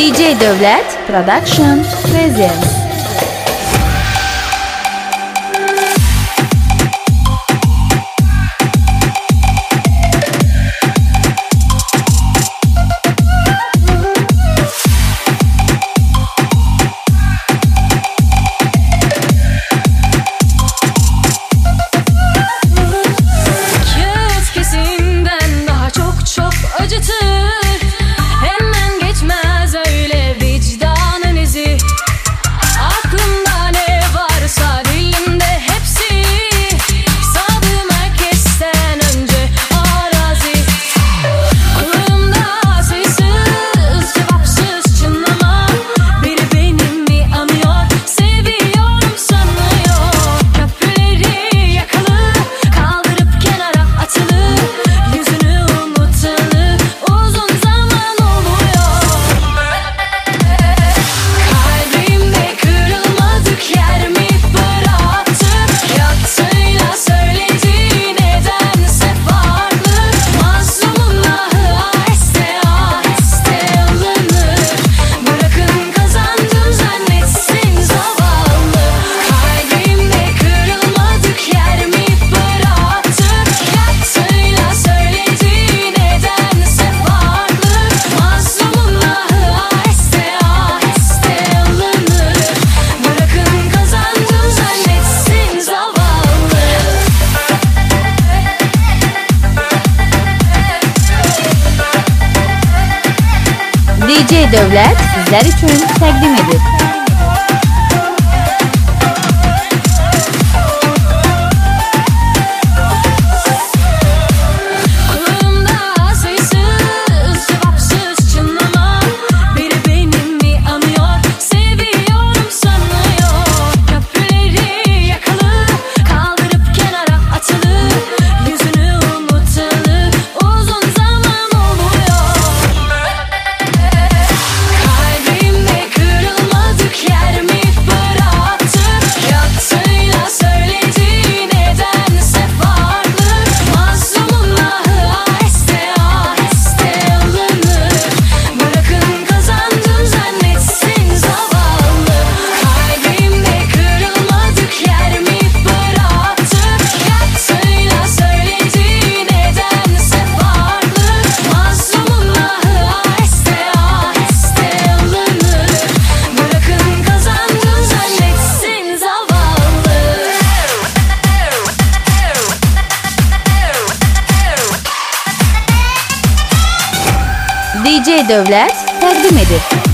DJ Dövlət Production presents DJ Dövlət sizlər üçün təqdim edir. DJ Dövlət təqdim edir.